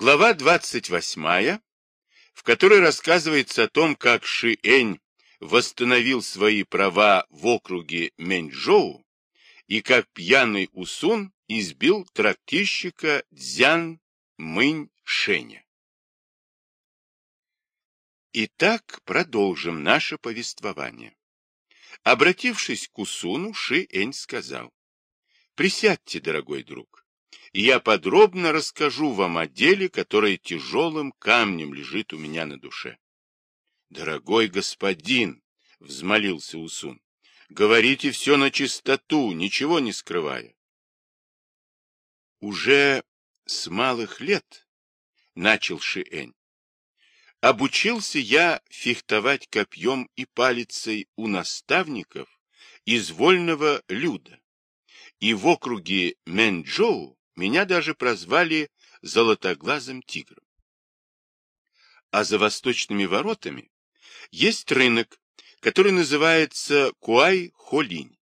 Глава 28, в которой рассказывается о том, как Ши-Энь восстановил свои права в округе Мэньчжоу и как пьяный Усун избил трактирщика Дзян Мынь Шеня. Итак, продолжим наше повествование. Обратившись к Усуну, Ши-Энь сказал, «Присядьте, дорогой друг, я подробно расскажу вам о деле, которое тяжелым камнем лежит у меня на душе». «Дорогой господин», — взмолился Усун, — «говорите все на чистоту, ничего не скрывая». «Уже с малых лет», — начал Шиэнь, Обучился я фехтовать копьем и палицей у наставников из вольного люда. И в округе Мэнчжоу меня даже прозвали золотоглазым тигром. А за восточными воротами есть рынок, который называется Куай-Холинь.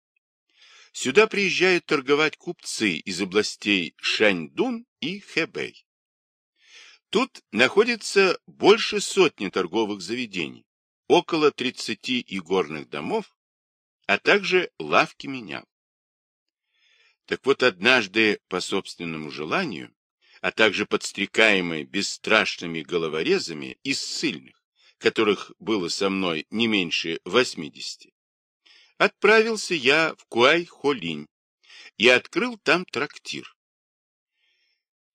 Сюда приезжают торговать купцы из областей Шаньдун и Хэбэй. Тут находится больше сотни торговых заведений, около 30 игорных домов, а также лавки менял. Так вот, однажды, по собственному желанию, а также подстрекаемый бесстрашными головорезами из ссыльных, которых было со мной не меньше 80, отправился я в Куай-Холинь и открыл там трактир.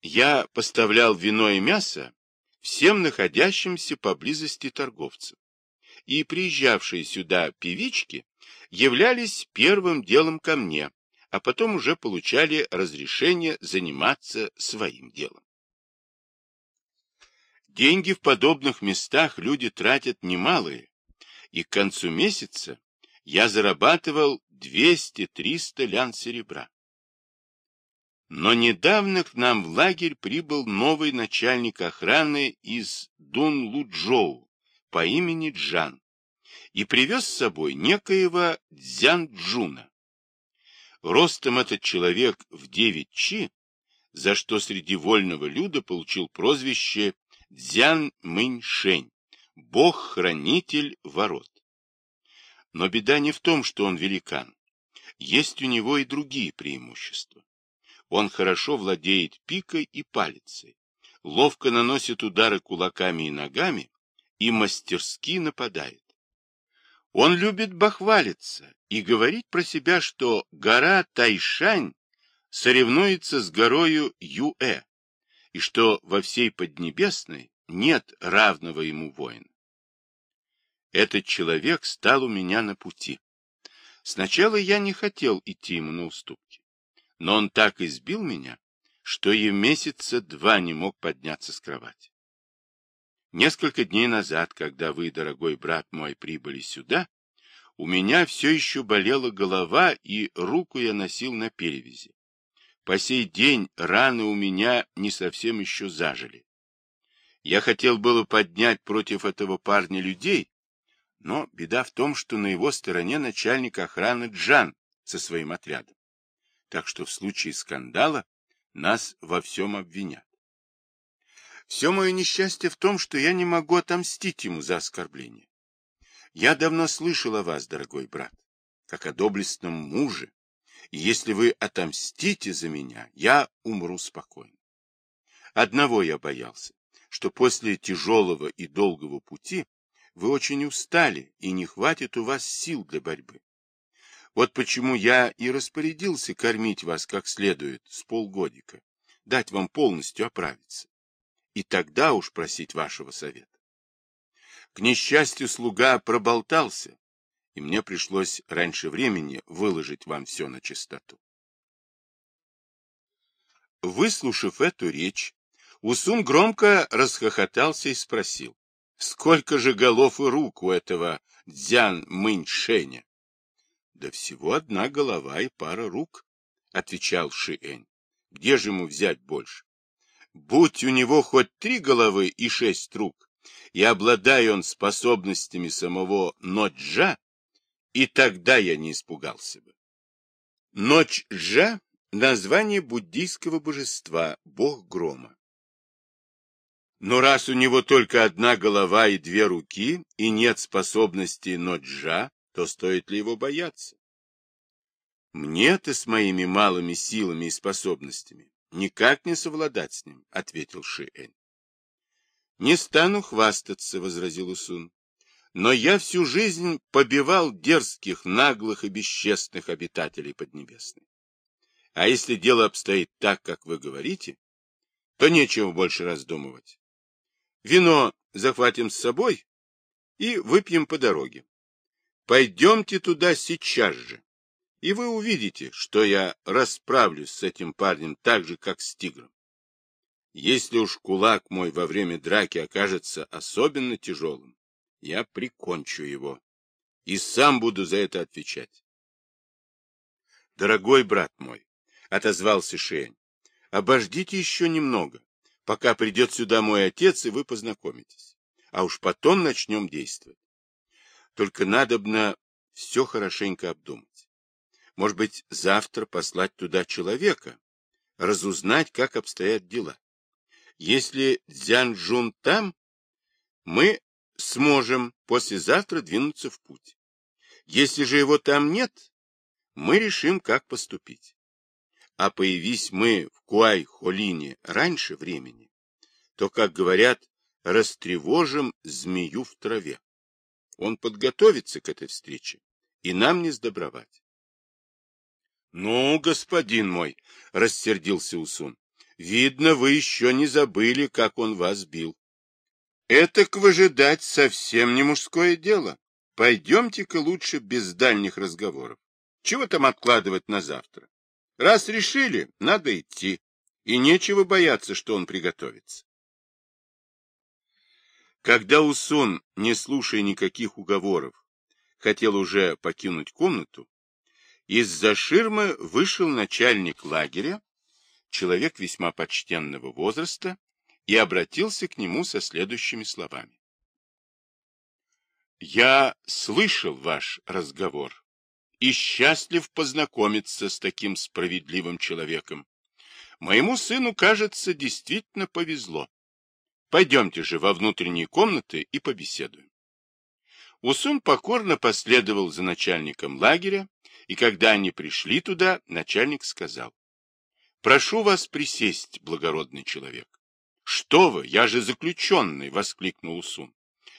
Я поставлял вино и мясо всем находящимся поблизости торговцам, и приезжавшие сюда певички являлись первым делом ко мне, а потом уже получали разрешение заниматься своим делом. Деньги в подобных местах люди тратят немалые, и к концу месяца я зарабатывал 200-300 лян серебра. Но недавно к нам в лагерь прибыл новый начальник охраны из Дун-Луджоу по имени Джан и привез с собой некоего Дзян-Джуна. Ростом этот человек в девять чи, за что среди вольного люда получил прозвище Дзян-Мынь-Шень, бог-хранитель ворот. Но беда не в том, что он великан. Есть у него и другие преимущества. Он хорошо владеет пикой и палицей, ловко наносит удары кулаками и ногами и мастерски нападает. Он любит бахвалиться и говорить про себя, что гора Тайшань соревнуется с горою Юэ, и что во всей Поднебесной нет равного ему воина. Этот человек стал у меня на пути. Сначала я не хотел идти ему на уступки но он так избил меня, что и месяца два не мог подняться с кровати. Несколько дней назад, когда вы, дорогой брат мой, прибыли сюда, у меня все еще болела голова, и руку я носил на перевязи. По сей день раны у меня не совсем еще зажили. Я хотел было поднять против этого парня людей, но беда в том, что на его стороне начальник охраны Джан со своим отрядом так что в случае скандала нас во всем обвинят. Все мое несчастье в том, что я не могу отомстить ему за оскорбление. Я давно слышал о вас, дорогой брат, как о доблестном муже, и если вы отомстите за меня, я умру спокойно. Одного я боялся, что после тяжелого и долгого пути вы очень устали, и не хватит у вас сил для борьбы. Вот почему я и распорядился кормить вас как следует с полгодика, дать вам полностью оправиться. И тогда уж просить вашего совета. К несчастью, слуга проболтался, и мне пришлось раньше времени выложить вам все на чистоту. Выслушав эту речь, Усун громко расхохотался и спросил, сколько же голов и рук у этого Дзян Мыньшеня? Да всего одна голова и пара рук, — отвечал Шиэнь. Где же ему взять больше? Будь у него хоть три головы и шесть рук, и обладая он способностями самого Ноджа, и тогда я не испугался бы. Ноджа — название буддийского божества, бог грома. Но раз у него только одна голова и две руки, и нет способности ноджа, то стоит ли его бояться? Мне-то с моими малыми силами и способностями никак не совладать с ним, — ответил Шиэнь. Не стану хвастаться, — возразил Усун, — но я всю жизнь побивал дерзких, наглых и бесчестных обитателей Поднебесной. А если дело обстоит так, как вы говорите, то нечего больше раздумывать. Вино захватим с собой и выпьем по дороге. Пойдемте туда сейчас же, и вы увидите, что я расправлюсь с этим парнем так же, как с тигром. Если уж кулак мой во время драки окажется особенно тяжелым, я прикончу его и сам буду за это отвечать. Дорогой брат мой, — отозвался Шень, — обождите еще немного пока придет сюда мой отец, и вы познакомитесь. А уж потом начнем действовать. Только надобно все хорошенько обдумать. Может быть, завтра послать туда человека, разузнать, как обстоят дела. Если Дзянжун там, мы сможем послезавтра двинуться в путь. Если же его там нет, мы решим, как поступить а появись мы в Куай-Холине раньше времени, то, как говорят, растревожим змею в траве. Он подготовится к этой встрече, и нам не сдобровать. — Ну, господин мой, — рассердился Усун, — видно, вы еще не забыли, как он вас бил. — Это выжидать совсем не мужское дело. Пойдемте-ка лучше без дальних разговоров. Чего там откладывать на завтра? Раз решили, надо идти, и нечего бояться, что он приготовится. Когда Усун, не слушая никаких уговоров, хотел уже покинуть комнату, из-за ширмы вышел начальник лагеря, человек весьма почтенного возраста, и обратился к нему со следующими словами. «Я слышал ваш разговор и счастлив познакомиться с таким справедливым человеком. Моему сыну, кажется, действительно повезло. Пойдемте же во внутренние комнаты и побеседуем. Усун покорно последовал за начальником лагеря, и когда они пришли туда, начальник сказал, «Прошу вас присесть, благородный человек». «Что вы, я же заключенный!» — воскликнул Усун.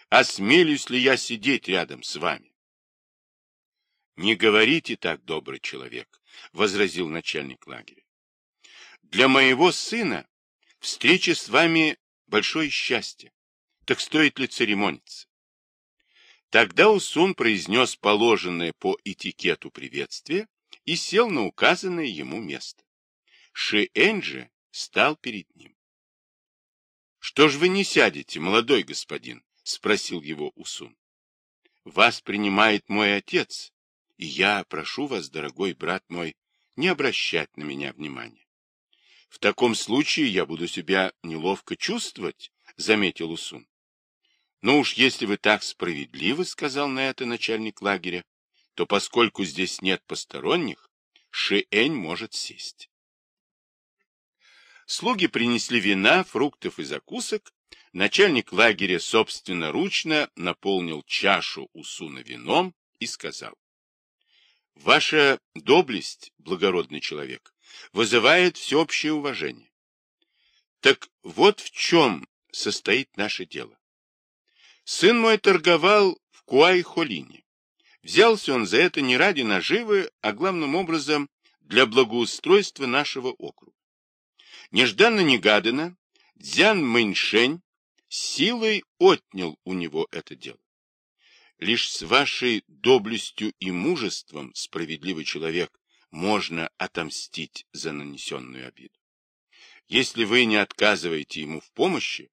«Осмелюсь ли я сидеть рядом с вами?» Не говорите так, добрый человек, возразил начальник лагеря. Для моего сына встреча с вами большое счастье. Так стоит ли церемониться? Тогда Усун произнес положенное по этикету приветствие и сел на указанное ему место. Шиэнь же стал перед ним. — Что ж вы не сядете, молодой господин? — спросил его Усун. — Вас принимает мой отец, и я прошу вас, дорогой брат мой, не обращать на меня внимания. В таком случае я буду себя неловко чувствовать, — заметил Усун. — Ну уж если вы так справедливы, — сказал на это начальник лагеря, — то поскольку здесь нет посторонних, Шиэнь может сесть. Слуги принесли вина, фруктов и закусок. Начальник лагеря собственноручно наполнил чашу Усуна вином и сказал. Ваша доблесть, благородный человек, вызывает всеобщее уважение. Так вот в чем состоит наше дело. Сын мой торговал в Куай-Холине. Взялся он за это не ради наживы, а главным образом для благоустройства нашего округа. Нежданно-негаданно Дзян Мэньшень силой отнял у него это дело. Лишь с вашей доблестью и мужеством, справедливый человек, можно отомстить за нанесенную обиду. Если вы не отказываете ему в помощи,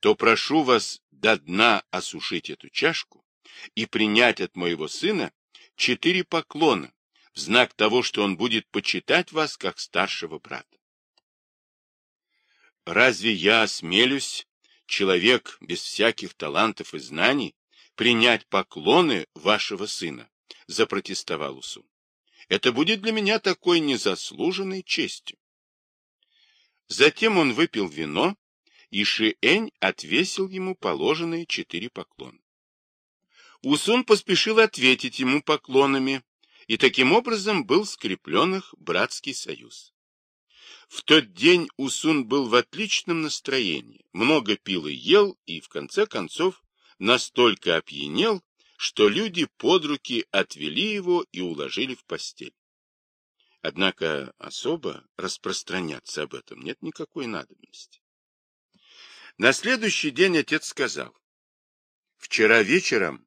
то прошу вас до дна осушить эту чашку и принять от моего сына четыре поклона в знак того, что он будет почитать вас как старшего брата. Разве я осмелюсь, человек без всяких талантов и знаний, принять поклоны вашего сына, — запротестовал Усун. — Это будет для меня такой незаслуженной честью. Затем он выпил вино и Шиэнь отвесил ему положенные четыре поклона. Усун поспешил ответить ему поклонами, и таким образом был скреплен их братский союз. В тот день Усун был в отличном настроении, много пил и ел, и в конце концов настолько опьянел, что люди под руки отвели его и уложили в постель. Однако особо распространяться об этом нет никакой надобности. На следующий день отец сказал, «Вчера вечером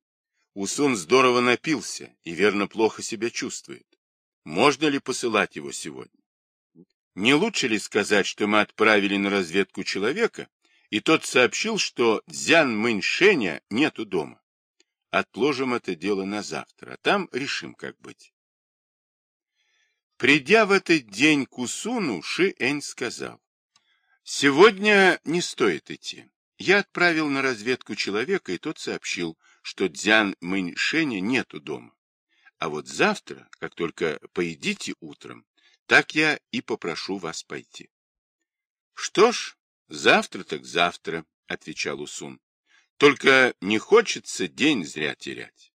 Усун здорово напился и верно плохо себя чувствует. Можно ли посылать его сегодня? Не лучше ли сказать, что мы отправили на разведку человека, и тот сообщил, что Дзян Мэньшеня нету дома? Отложим это дело на завтра, а там решим, как быть. Придя в этот день к Усуну, Ши Энь сказал, «Сегодня не стоит идти. Я отправил на разведку человека, и тот сообщил, что Дзян Мэньшеня нету дома. А вот завтра, как только поедите утром, так я и попрошу вас пойти. — Что ж, завтра так завтра, — отвечал Усун. — Только не хочется день зря терять.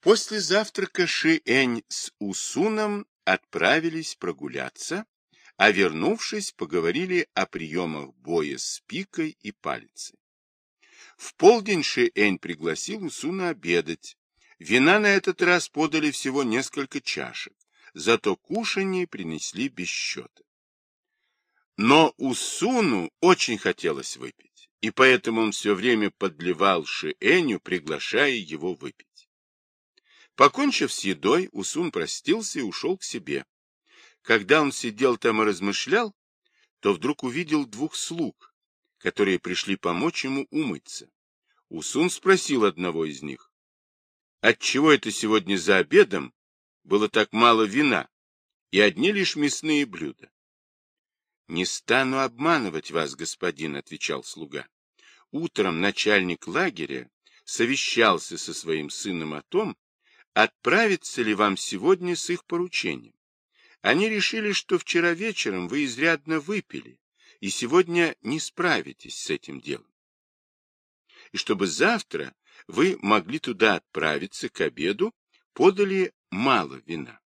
После завтрака Ши-Энь с Усуном отправились прогуляться, а вернувшись, поговорили о приемах боя с пикой и пальцей. В полдень Ши-Энь пригласил Усуна обедать. Вина на этот раз подали всего несколько чашек зато кушанье принесли без счета. Но Усуну очень хотелось выпить, и поэтому он все время подливал Шиэню, приглашая его выпить. Покончив с едой, Усун простился и ушел к себе. Когда он сидел там и размышлял, то вдруг увидел двух слуг, которые пришли помочь ему умыться. Усун спросил одного из них, «Отчего это сегодня за обедом было так мало вина и одни лишь мясные блюда. — Не стану обманывать вас, господин, — отвечал слуга. Утром начальник лагеря совещался со своим сыном о том, отправиться ли вам сегодня с их поручением. Они решили, что вчера вечером вы изрядно выпили, и сегодня не справитесь с этим делом. И чтобы завтра вы могли туда отправиться к обеду, подали мало вина.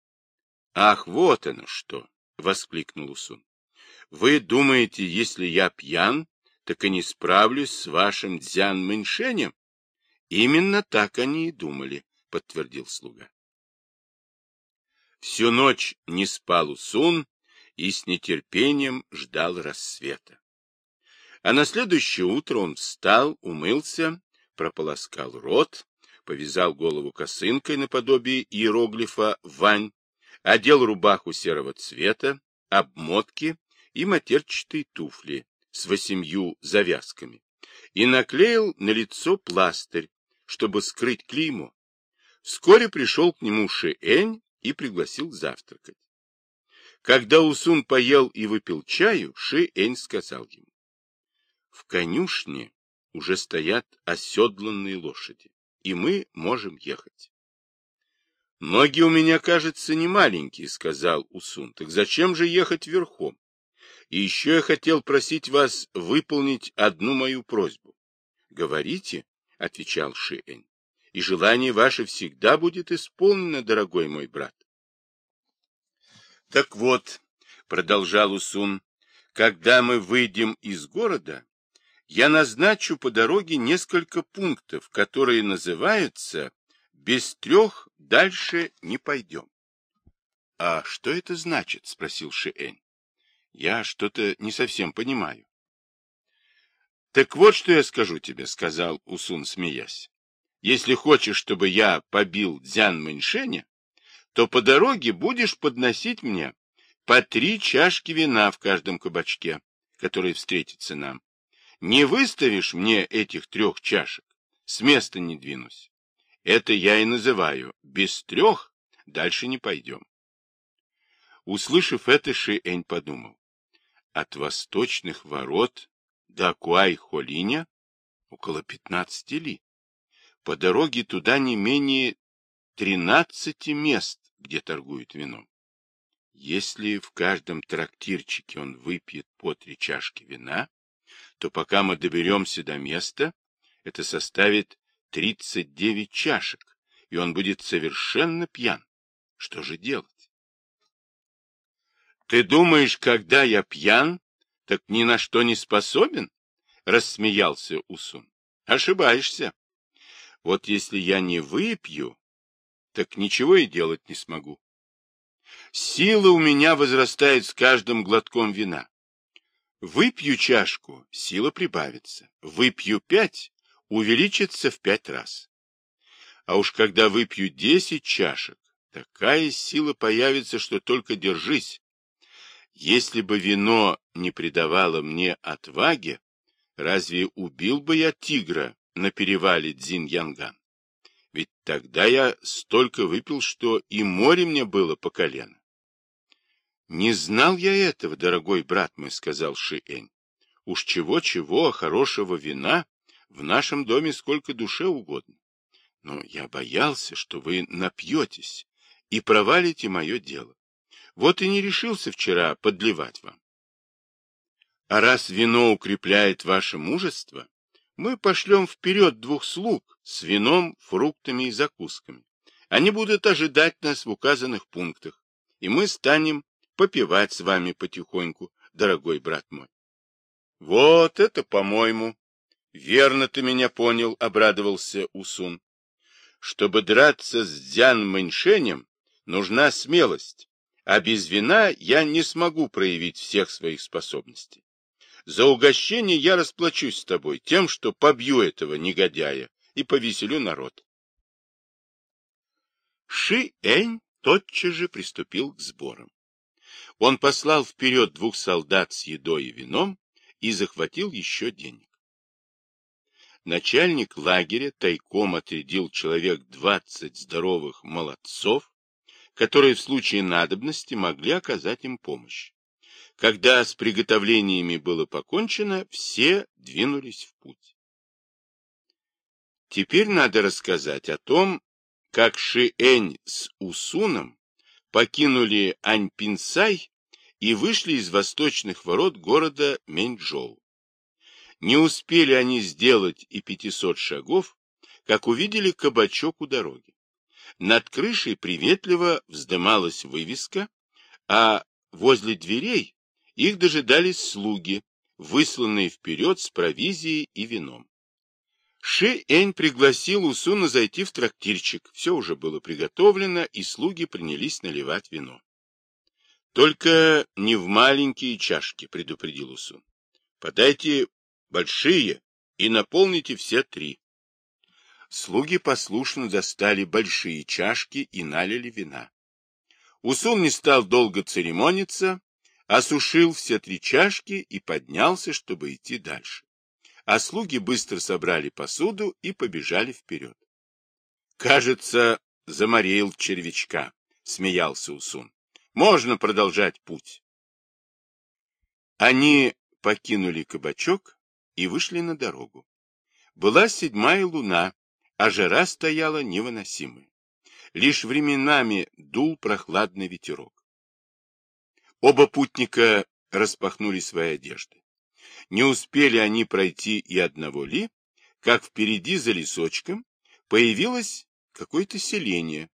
— Ах, вот оно что! — воскликнул Усун. — Вы думаете, если я пьян, так и не справлюсь с вашим дзян Мэньшенем? — Именно так они и думали, — подтвердил слуга. Всю ночь не спал Усун и с нетерпением ждал рассвета. А на следующее утро он встал, умылся, прополоскал рот, повязал голову косынкой наподобие иероглифа «Вань», одел рубаху серого цвета, обмотки и матерчатые туфли с восемью завязками и наклеил на лицо пластырь, чтобы скрыть клеймо. Вскоре пришел к нему Шиэнь и пригласил завтракать. Когда Усун поел и выпил чаю, Шиэнь сказал ему, «В конюшне уже стоят оседланные лошади и мы можем ехать. Ноги у меня, кажется, не маленькие, сказал Усун. Так зачем же ехать верхом? И еще я хотел просить вас выполнить одну мою просьбу. Говорите, отвечал Шиэнь, и желание ваше всегда будет исполнено, дорогой мой брат. Так вот, продолжал Усун, когда мы выйдем из города, я назначу по дороге несколько пунктов, которые называются «Без трех дальше не пойдем». — А что это значит? — спросил Шиэнь. — Я что-то не совсем понимаю. — Так вот, что я скажу тебе, — сказал Усун, смеясь. — Если хочешь, чтобы я побил Дзян Мэньшеня, то по дороге будешь подносить мне по три чашки вина в каждом кабачке, который встретится нам. Не выставишь мне этих трех чашек, с места не двинусь. Это я и называю без трех дальше не пойдем. Услышав это, Шиэнь подумал. От восточных ворот до Куай-Холиня около пятнадцати ли. По дороге туда не менее тринадцати мест, где торгуют вином. Если в каждом трактирчике он выпьет по три чашки вина, то пока мы доберемся до места, это составит 39 чашек, и он будет совершенно пьян. Что же делать? Ты думаешь, когда я пьян, так ни на что не способен? Рассмеялся Усун. Ошибаешься. Вот если я не выпью, так ничего и делать не смогу. Сила у меня возрастает с каждым глотком вина. Выпью чашку, сила прибавится. Выпью пять, увеличится в пять раз. А уж когда выпью десять чашек, такая сила появится, что только держись. Если бы вино не придавало мне отваги, разве убил бы я тигра на перевале Дзиньянган? Ведь тогда я столько выпил, что и море мне было по колено. Не знал я этого, дорогой брат мой, сказал Шиэнь. Уж чего-чего, а хорошего вина в нашем доме сколько душе угодно. Но я боялся, что вы напьетесь и провалите мое дело. Вот и не решился вчера подливать вам. А раз вино укрепляет ваше мужество, мы пошлем вперед двух слуг с вином, фруктами и закусками. Они будут ожидать нас в указанных пунктах, и мы станем попивать с вами потихоньку, дорогой брат мой. — Вот это, по-моему. Верно ты меня понял, — обрадовался Усун. Чтобы драться с Дзян Мэньшенем, нужна смелость, а без вина я не смогу проявить всех своих способностей. За угощение я расплачусь с тобой тем, что побью этого негодяя и повеселю народ. Ши-Энь тотчас же приступил к сборам. Он послал вперед двух солдат с едой и вином и захватил еще денег. Начальник лагеря тайком отрядил человек двадцать здоровых молодцов, которые в случае надобности могли оказать им помощь. Когда с приготовлениями было покончено, все двинулись в путь. Теперь надо рассказать о том, как Шиэнь с Усуном покинули Аньпинсай и вышли из восточных ворот города Меньчжоу. Не успели они сделать и пятисот шагов, как увидели кабачок у дороги. Над крышей приветливо вздымалась вывеска, а возле дверей их дожидались слуги, высланные вперед с провизией и вином. Ши-Энь пригласил Усуна зайти в трактирчик. Все уже было приготовлено, и слуги принялись наливать вино. — Только не в маленькие чашки, — предупредил Усун. — Подайте большие и наполните все три. Слуги послушно достали большие чашки и налили вина. Усун не стал долго церемониться, осушил все три чашки и поднялся, чтобы идти дальше. А слуги быстро собрали посуду и побежали вперед. Кажется, заморил червячка, смеялся Усун. Можно продолжать путь. Они покинули кабачок и вышли на дорогу. Была седьмая луна, а жара стояла невыносимая. Лишь временами дул прохладный ветерок. Оба путника распахнули свои одежды. Не успели они пройти и одного ли, как впереди за лесочком появилось какое-то селение.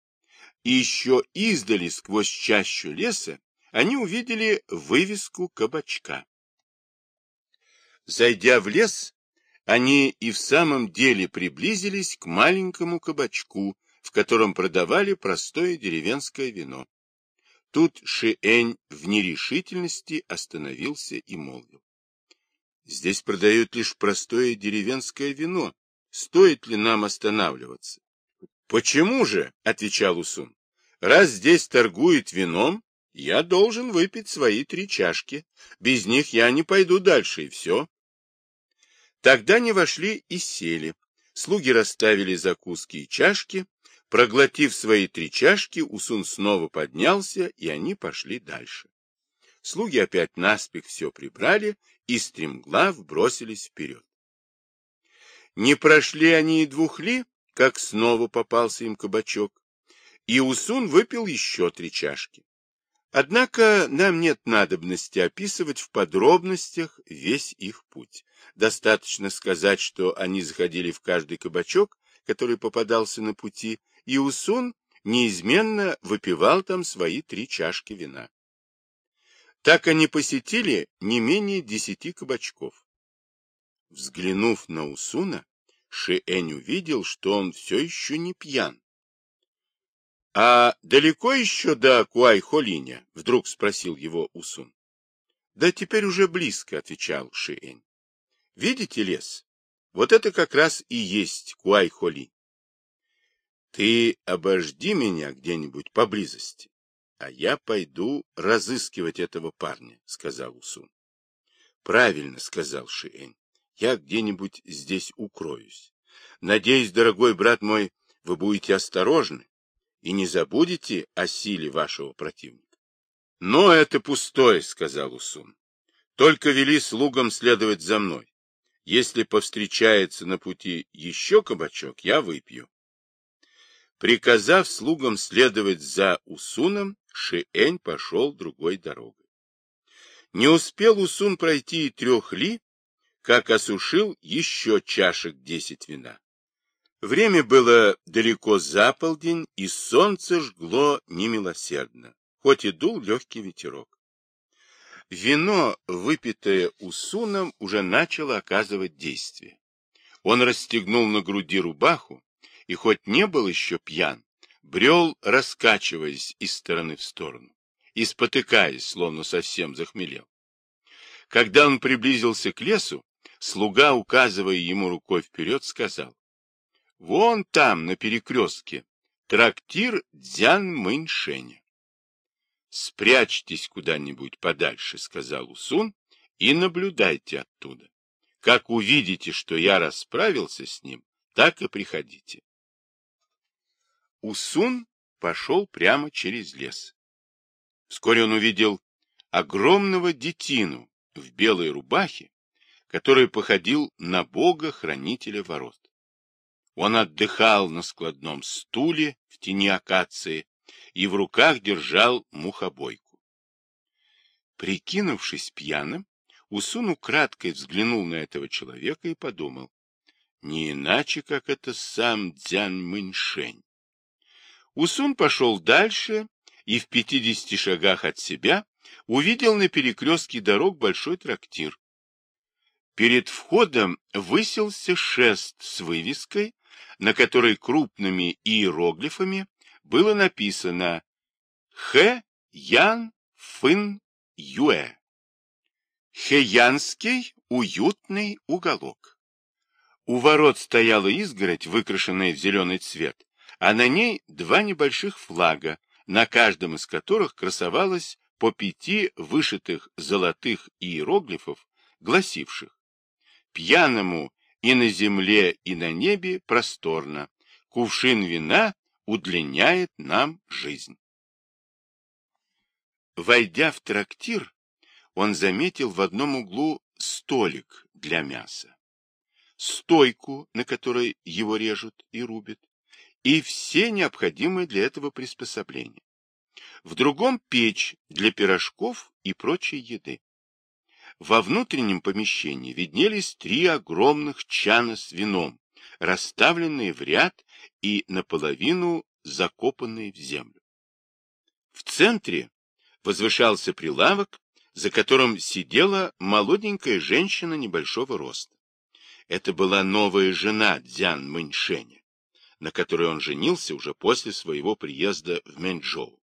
И еще издали сквозь чащу леса они увидели вывеску кабачка. Зайдя в лес, они и в самом деле приблизились к маленькому кабачку, в котором продавали простое деревенское вино. Тут Шиэнь в нерешительности остановился и молвил. Здесь продают лишь простое деревенское вино. Стоит ли нам останавливаться? Почему же, отвечал Усун, раз здесь торгуют вином, я должен выпить свои три чашки. Без них я не пойду дальше, и все. Тогда не вошли и сели. Слуги расставили закуски и чашки, Проглотив свои три чашки, Усун снова поднялся, и они пошли дальше. Слуги опять наспех все прибрали и стремглав бросились вперед. Не прошли они и двух ли, как снова попался им кабачок, и Усун выпил еще три чашки. Однако нам нет надобности описывать в подробностях весь их путь. Достаточно сказать, что они заходили в каждый кабачок, который попадался на пути, и Усун неизменно выпивал там свои три чашки вина. Так они посетили не менее десяти кабачков. Взглянув на Усуна, Шиэнь увидел, что он все еще не пьян. — А далеко еще до Куай-Холиня? — вдруг спросил его Усун. — Да теперь уже близко, — отвечал Шиэнь. — Видите лес? Вот это как раз и есть Куай-Холинь. Ты обожди меня где-нибудь поблизости, а я пойду разыскивать этого парня, — сказал Усун. — Правильно, — сказал Шиэнь. Я где-нибудь здесь укроюсь. Надеюсь, дорогой брат мой, вы будете осторожны и не забудете о силе вашего противника. — Но это пустое, — сказал Усун. — Только вели слугам следовать за мной. Если повстречается на пути еще кабачок, я выпью. Приказав слугам следовать за Усуном, Шиэнь пошел другой дорогой. Не успел Усун пройти и трех ли, как осушил еще чашек десять вина. Время было далеко за полдень, и солнце жгло немилосердно, хоть и дул легкий ветерок. Вино, выпитое Усуном, уже начало оказывать действие. Он расстегнул на груди рубаху, и хоть не был еще пьян, брел, раскачиваясь из стороны в сторону, и спотыкаясь, словно совсем захмелел. Когда он приблизился к лесу, Слуга, указывая ему рукой вперед, сказал, — Вон там, на перекрестке, трактир Дзян Мэньшеня. — Спрячьтесь куда-нибудь подальше, — сказал Усун, — и наблюдайте оттуда. Как увидите, что я расправился с ним, так и приходите. Усун пошел прямо через лес. Вскоре он увидел огромного детину в белой рубахе который походил на бога-хранителя ворот. Он отдыхал на складном стуле в тени акации и в руках держал мухобойку. Прикинувшись пьяным, Усун украдкой взглянул на этого человека и подумал, не иначе, как это сам Дзян Мэньшень. Усун пошел дальше и в пятидесяти шагах от себя увидел на перекрестке дорог большой трактир. Перед входом высился шест с вывеской, на которой крупными иероглифами было написано «Хэ Ян Фын Юэ». Хэянский уютный уголок. У ворот стояла изгородь, выкрашенная в зеленый цвет, а на ней два небольших флага, на каждом из которых красовалось по пяти вышитых золотых иероглифов, гласивших Пьяному и на земле, и на небе просторно. Кувшин вина удлиняет нам жизнь. Войдя в трактир, он заметил в одном углу столик для мяса, стойку, на которой его режут и рубят, и все необходимые для этого приспособления. В другом печь для пирожков и прочей еды. Во внутреннем помещении виднелись три огромных чана с вином, расставленные в ряд и наполовину закопанные в землю. В центре возвышался прилавок, за которым сидела молоденькая женщина небольшого роста. Это была новая жена Дзян Мэньшеня, на которой он женился уже после своего приезда в Мэнчжоу.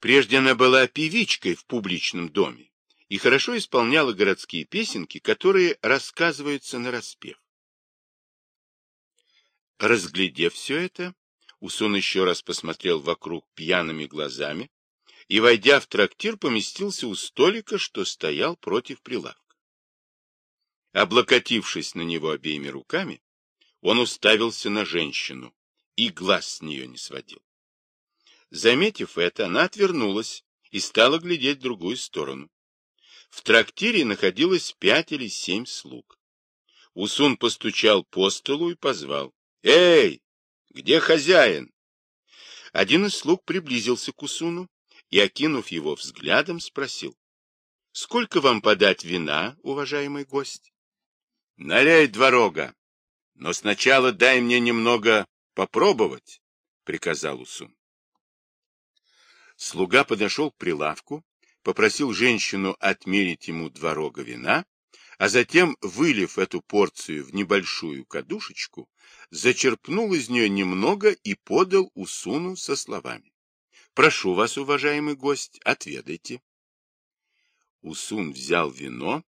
Прежде она была певичкой в публичном доме, и хорошо исполняла городские песенки, которые рассказываются на распев. Разглядев все это, Усун еще раз посмотрел вокруг пьяными глазами и, войдя в трактир, поместился у столика, что стоял против прилавка. Облокотившись на него обеими руками, он уставился на женщину и глаз с нее не сводил. Заметив это, она отвернулась и стала глядеть в другую сторону. В трактире находилось пять или семь слуг. Усун постучал по столу и позвал. «Эй, где хозяин?» Один из слуг приблизился к Усуну и, окинув его взглядом, спросил. — Сколько вам подать вина, уважаемый гость? — Наляй два рога, но сначала дай мне немного попробовать, — приказал Усун. Слуга подошел к прилавку, попросил женщину отмерить ему два рога вина, а затем, вылив эту порцию в небольшую кадушечку, зачерпнул из нее немного и подал Усуну со словами. «Прошу вас, уважаемый гость, отведайте». Усун взял вино,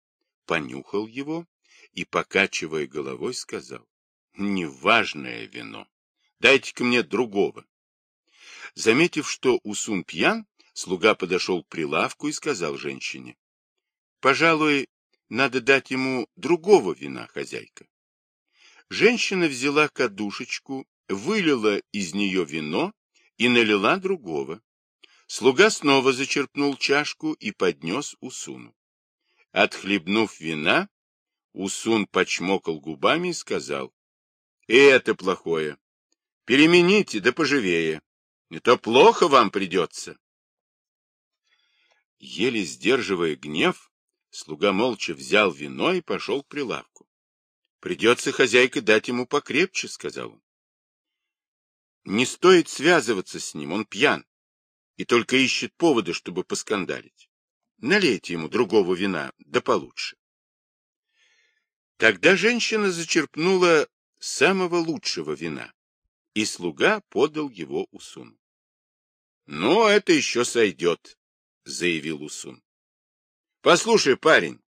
понюхал его и, покачивая головой, сказал, «Неважное вино, дайте-ка мне другого». Заметив, что Усун пьян, слуга подошел к прилавку и сказал женщине, «Пожалуй, надо дать ему другого вина, хозяйка». Женщина взяла кадушечку, вылила из нее вино и налила другого. Слуга снова зачерпнул чашку и поднес Усуну. Отхлебнув вина, Усун почмокал губами и сказал, «И это плохое. Перемените, да поживее. Не то плохо вам придется». Еле сдерживая гнев, слуга молча взял вино и пошел к прилавку. «Придется, хозяйка, дать ему покрепче», — сказал он. «Не стоит связываться с ним, он пьян и только ищет повода, чтобы поскандалить. Налейте ему другого вина, да получше. Тогда женщина зачерпнула самого лучшего вина, и слуга подал его Усуну. — Ну, это еще сойдет, — заявил Усун. — Послушай, парень,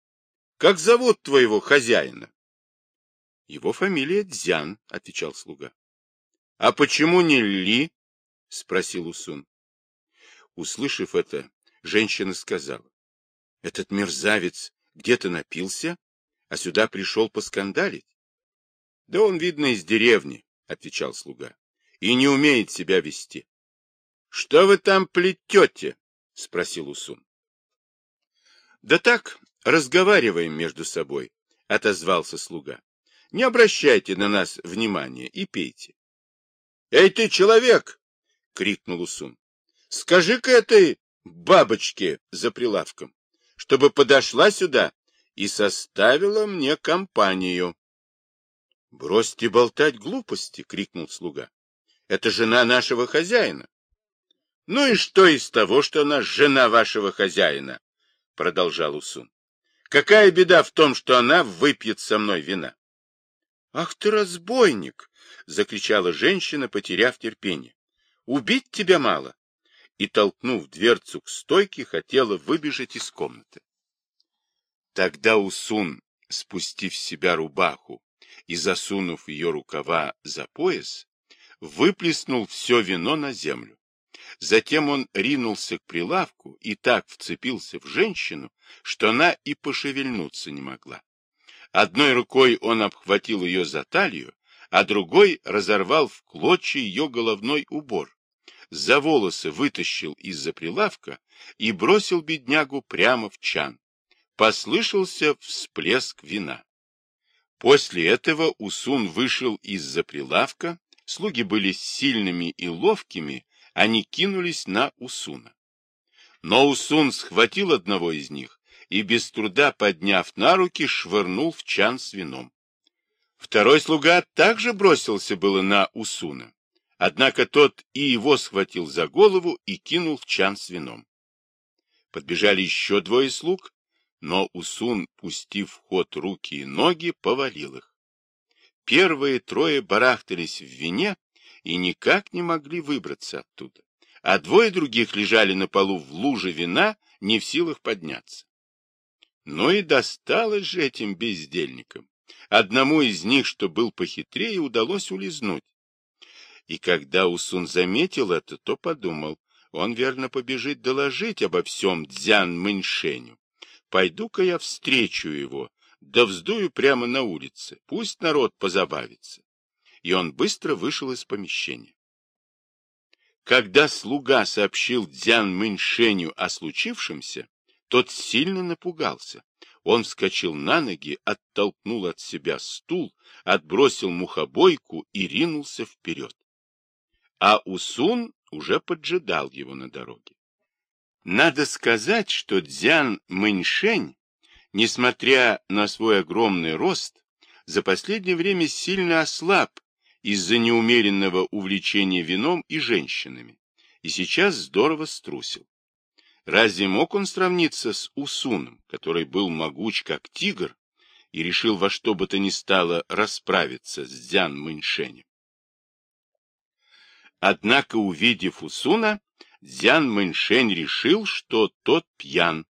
как зовут твоего хозяина? — Его фамилия Дзян, — отвечал слуга. — А почему не Ли? — спросил Усун. Услышав это, женщина сказала, — Этот мерзавец где-то напился, а сюда пришел поскандалить? — Да он, видно, из деревни, — отвечал слуга, — и не умеет себя вести. — Что вы там плетете? — спросил Усун. — Да так, разговариваем между собой, — отозвался слуга. — Не обращайте на нас внимания и пейте. — Эй ты, человек! — крикнул Усун. Скажи-ка этой бабочке за прилавком, чтобы подошла сюда и составила мне компанию. — Бросьте болтать глупости! — крикнул слуга. — Это жена нашего хозяина. — Ну и что из того, что она жена вашего хозяина? — продолжал Усун. — Какая беда в том, что она выпьет со мной вина? — Ах ты разбойник! — закричала женщина, потеряв терпение. — Убить тебя мало и, толкнув дверцу к стойке, хотела выбежать из комнаты. Тогда Усун, спустив себя рубаху и засунув ее рукава за пояс, выплеснул все вино на землю. Затем он ринулся к прилавку и так вцепился в женщину, что она и пошевельнуться не могла. Одной рукой он обхватил ее за талию, а другой разорвал в клочья ее головной убор, за волосы вытащил из-за прилавка и бросил беднягу прямо в чан. Послышался всплеск вина. После этого Усун вышел из-за прилавка, слуги были сильными и ловкими, они кинулись на Усуна. Но Усун схватил одного из них и, без труда подняв на руки, швырнул в чан с вином. Второй слуга также бросился было на Усуна, Однако тот и его схватил за голову и кинул в чан с вином. Подбежали еще двое слуг, но Усун, пустив в ход руки и ноги, повалил их. Первые трое барахтались в вине и никак не могли выбраться оттуда, а двое других лежали на полу в луже вина, не в силах подняться. Но и досталось же этим бездельникам. Одному из них, что был похитрее, удалось улизнуть. И когда Усун заметил это, то подумал, он верно побежит доложить обо всем Дзян Мэньшеню. Пойду-ка я встречу его, да вздую прямо на улице, пусть народ позабавится. И он быстро вышел из помещения. Когда слуга сообщил Дзян Мэньшеню о случившемся, тот сильно напугался. Он вскочил на ноги, оттолкнул от себя стул, отбросил мухобойку и ринулся вперед а Усун уже поджидал его на дороге. Надо сказать, что Дзян Мэньшень, несмотря на свой огромный рост, за последнее время сильно ослаб из-за неумеренного увлечения вином и женщинами, и сейчас здорово струсил. Разве мог он сравниться с Усуном, который был могуч как тигр и решил во что бы то ни стало расправиться с Дзян Мэньшенем? Однако, увидев Усуна, Дзян Мэньшень решил, что тот пьян,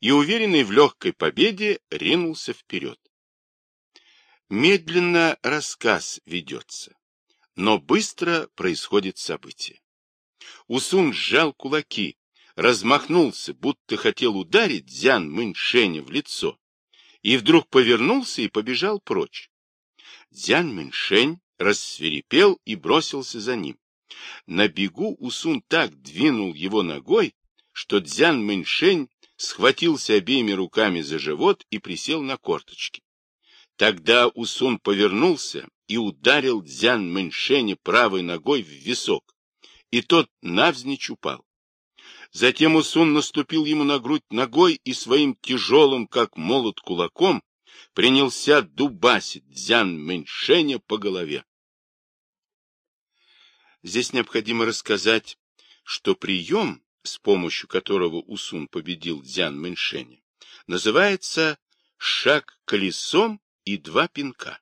и, уверенный в легкой победе, ринулся вперед. Медленно рассказ ведется, но быстро происходит событие. Усун сжал кулаки, размахнулся, будто хотел ударить Дзян Мэньшеня в лицо, и вдруг повернулся и побежал прочь. Дзян Мэньшень рассверепел и бросился за ним. На бегу Усун так двинул его ногой, что Дзян Мэньшень схватился обеими руками за живот и присел на корточки. Тогда Усун повернулся и ударил Дзян Мэньшеня правой ногой в висок, и тот навзничь упал. Затем Усун наступил ему на грудь ногой и своим тяжелым, как молот, кулаком принялся дубасить Дзян Мэньшеня по голове. Здесь необходимо рассказать, что прием, с помощью которого Усун победил Дзян Мэньшеня, называется «шаг колесом и два пинка».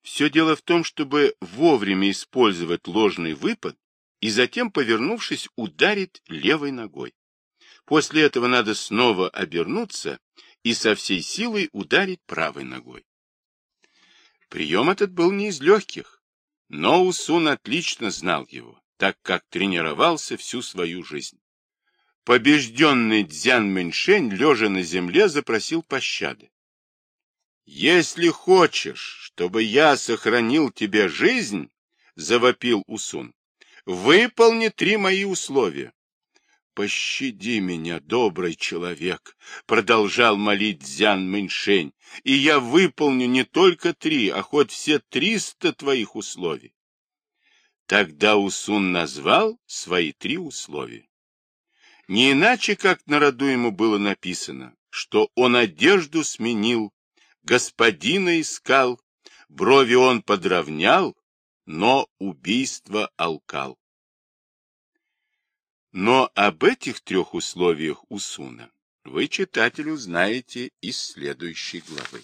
Все дело в том, чтобы вовремя использовать ложный выпад и затем, повернувшись, ударить левой ногой. После этого надо снова обернуться и со всей силой ударить правой ногой. Прием этот был не из легких. Но Усун отлично знал его, так как тренировался всю свою жизнь. Побежденный Дзян Мэньшень, лежа на земле, запросил пощады. «Если хочешь, чтобы я сохранил тебе жизнь, — завопил Усун, — выполни три мои условия. «Пощади меня, добрый человек!» — продолжал молить Дзян Мэньшень. «И я выполню не только три, а хоть все триста твоих условий». Тогда Усун назвал свои три условия. Не иначе, как на роду ему было написано, что он одежду сменил, господина искал, брови он подровнял, но убийство алкал. Но об этих трех условиях Усуна вы, читатель, узнаете из следующей главы.